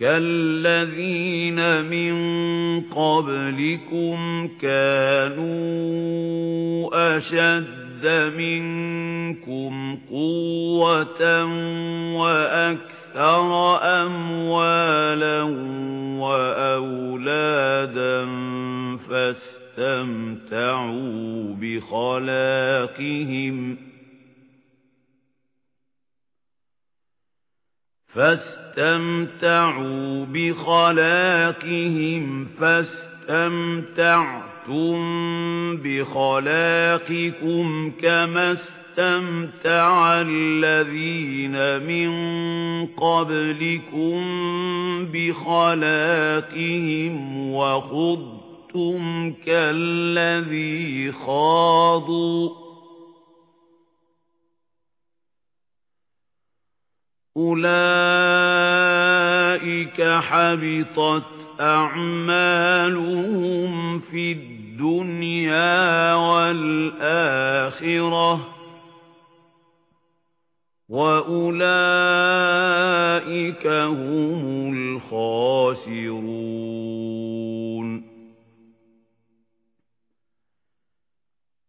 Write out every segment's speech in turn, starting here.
كَالَّذِينَ مِن قَبْلِكُمْ كَانُوا أَشَدَّ مِنكُمْ قُوَّةً وَأَكْثَرَ أَمْوَالًا وَأَوْلَادًا فَاسْتَمْتَعُوا بِخَلَاقِهِمْ فَاسْتَمْتَعُوا بِخَلَاقِهِمْ فَاسْتَمْتَعْتُمْ بِخَلَاقِكُمْ كَمَا اسْتَمْتَعَ الَّذِينَ مِن قَبْلِكُمْ بِخَلَاقِهِمْ وَخُضْتُمْ كَالَّذِي خَاضُوا. أُولَئِكَ حَبِطَتْ أَعْمَالُهُمْ فِي الدُّنْيَا وَالْآخِرَةِ وَأُولَئِكَ هُمُ الْخَاسِرُونَ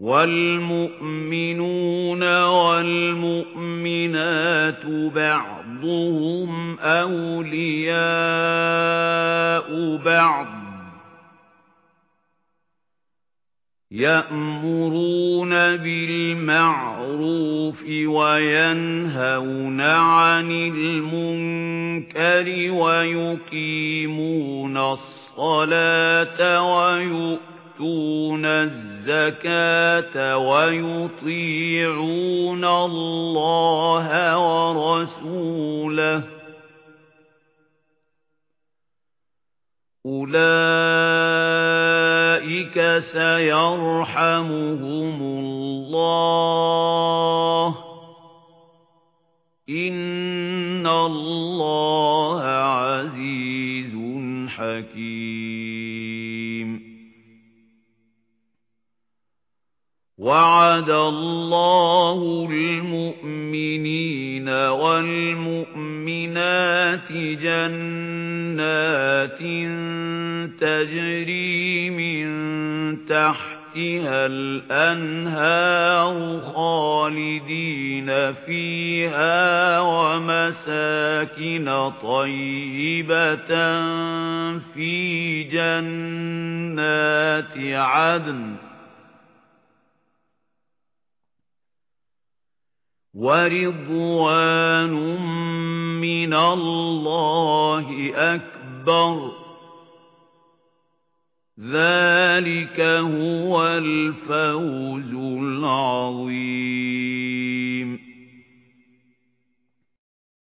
وَالْمُؤْمِنُونَ وَالْمُؤْمِنَاتُ بَعْضُهُمْ أَوْلِيَاءُ بَعْضٍ. يَأْمُرُونَ بِالْمَعْرُوفِ وَيَنْهَوْنَ عَنِ الْمُنكَرِ وَيُقِيمُونَ الصَّلَاةَ وَيُؤْتُونَ يُؤْتُونَ الزَّكَاةَ وَيُطِيعُونَ اللَّهَ وَرَسُولَهُ. أُولَئِكَ سَيَرْحَمُهُمُ اللَّهُ. إِنَّ اللَّهَ عَزِيزٌ حَكِيمٌ. وَعَدَ اللَّهُ الْمُؤْمِنِينَ وَالْمُؤْمِنَاتِ جَنَّاتٍ تَجْرِي مِن تَحْتِهَا الْأَنْهَارُ خَالِدِينَ فِيهَا وَمَسَاكِنَ طَيِّبَةً فِي جَنَّاتِ عَدْنٍ وَرِضْوَانٌ مِّنَ اللَّهِ أَكْبَرُ ذَلِكَ هُوَ الْفَوْزُ الْعَظِيمُ